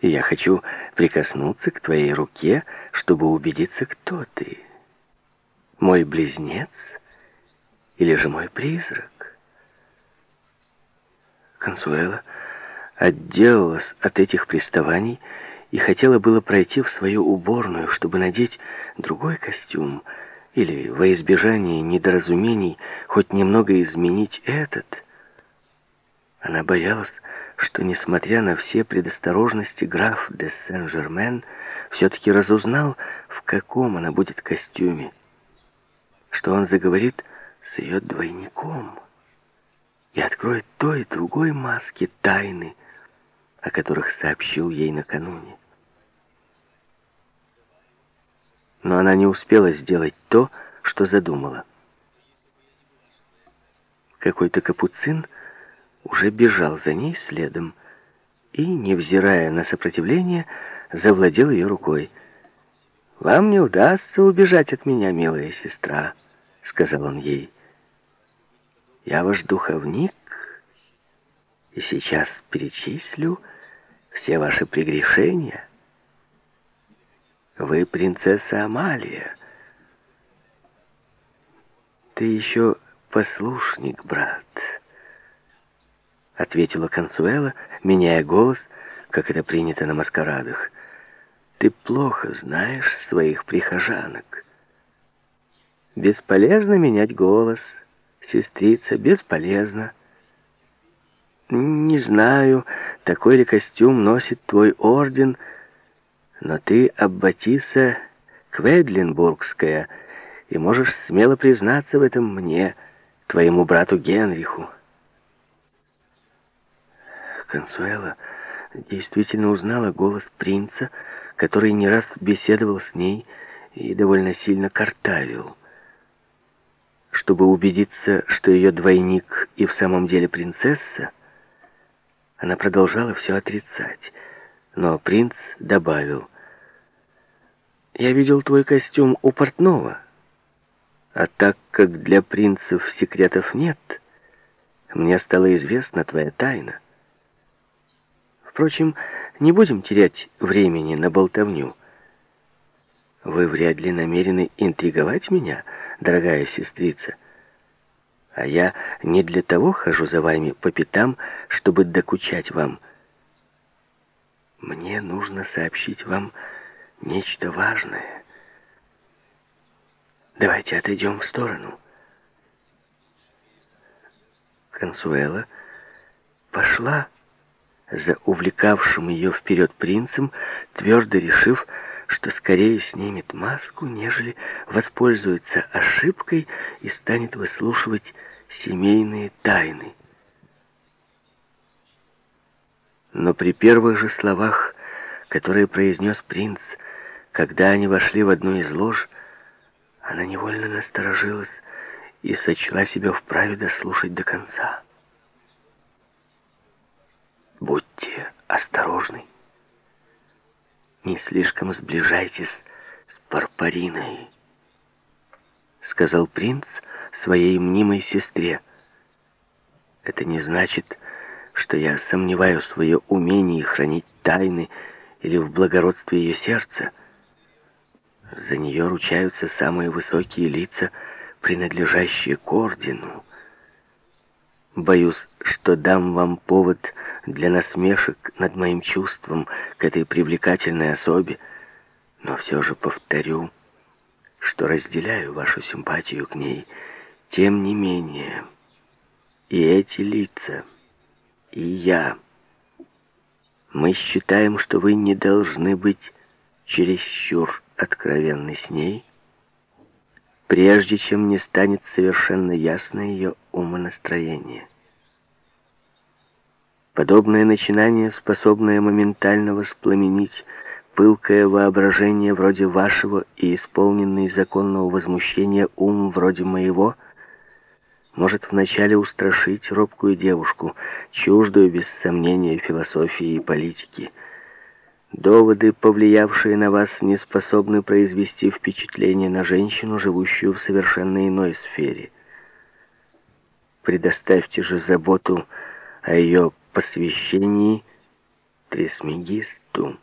И я хочу прикоснуться к твоей руке, чтобы убедиться, кто ты. Мой близнец или же мой призрак? Консуэла отделалась от этих приставаний и хотела было пройти в свою уборную, чтобы надеть другой костюм, или, во избежание недоразумений, хоть немного изменить этот. Она боялась, что, несмотря на все предосторожности, граф де Сен-Жермен все-таки разузнал, в каком она будет костюме, что он заговорит с ее двойником и откроет той и другой маске тайны, о которых сообщил ей накануне. Но она не успела сделать то, что задумала. Какой-то капуцин уже бежал за ней следом и, невзирая на сопротивление, завладел ее рукой. «Вам не удастся убежать от меня, милая сестра», — сказал он ей. «Я ваш духовник, и сейчас перечислю все ваши прегрешения. Вы принцесса Амалия. Ты еще послушник, брат» ответила Консуэла, меняя голос, как это принято на маскарадах. Ты плохо знаешь своих прихожанок. Бесполезно менять голос, сестрица, бесполезно. Не знаю, такой ли костюм носит твой орден, но ты Аббатиса Кведлинбургская, и можешь смело признаться в этом мне, твоему брату Генриху. Консуэла действительно узнала голос принца, который не раз беседовал с ней и довольно сильно картавил. Чтобы убедиться, что ее двойник и в самом деле принцесса, она продолжала все отрицать. Но принц добавил, «Я видел твой костюм у портного, а так как для принцев секретов нет, мне стала известна твоя тайна». Впрочем, не будем терять времени на болтовню. Вы вряд ли намерены интриговать меня, дорогая сестрица. А я не для того хожу за вами по пятам, чтобы докучать вам. Мне нужно сообщить вам нечто важное. Давайте отойдем в сторону. Консуэла пошла за увлекавшим ее вперед принцем, твердо решив, что скорее снимет маску, нежели воспользуется ошибкой и станет выслушивать семейные тайны. Но при первых же словах, которые произнес принц, когда они вошли в одну из лож, она невольно насторожилась и сочла себя вправе дослушать до конца. Осторожны. Не слишком сближайтесь с Парпариной, сказал принц своей мнимой сестре. Это не значит, что я сомневаюсь в ее умении хранить тайны или в благородстве ее сердца. За нее ручаются самые высокие лица, принадлежащие к ордену. Боюсь, что дам вам повод для насмешек над моим чувством к этой привлекательной особе, но все же повторю, что разделяю вашу симпатию к ней. Тем не менее, и эти лица, и я, мы считаем, что вы не должны быть чересчур откровенны с ней, прежде чем не станет совершенно ясно ее умонастроение. Подобное начинание, способное моментально воспламенить пылкое воображение вроде вашего и исполненный законного возмущения ум вроде моего, может вначале устрашить робкую девушку, чуждую без сомнения философии и политики. Доводы, повлиявшие на вас, не способны произвести впечатление на женщину, живущую в совершенно иной сфере. Предоставьте же заботу о ее посвящении Трисмегист минуту.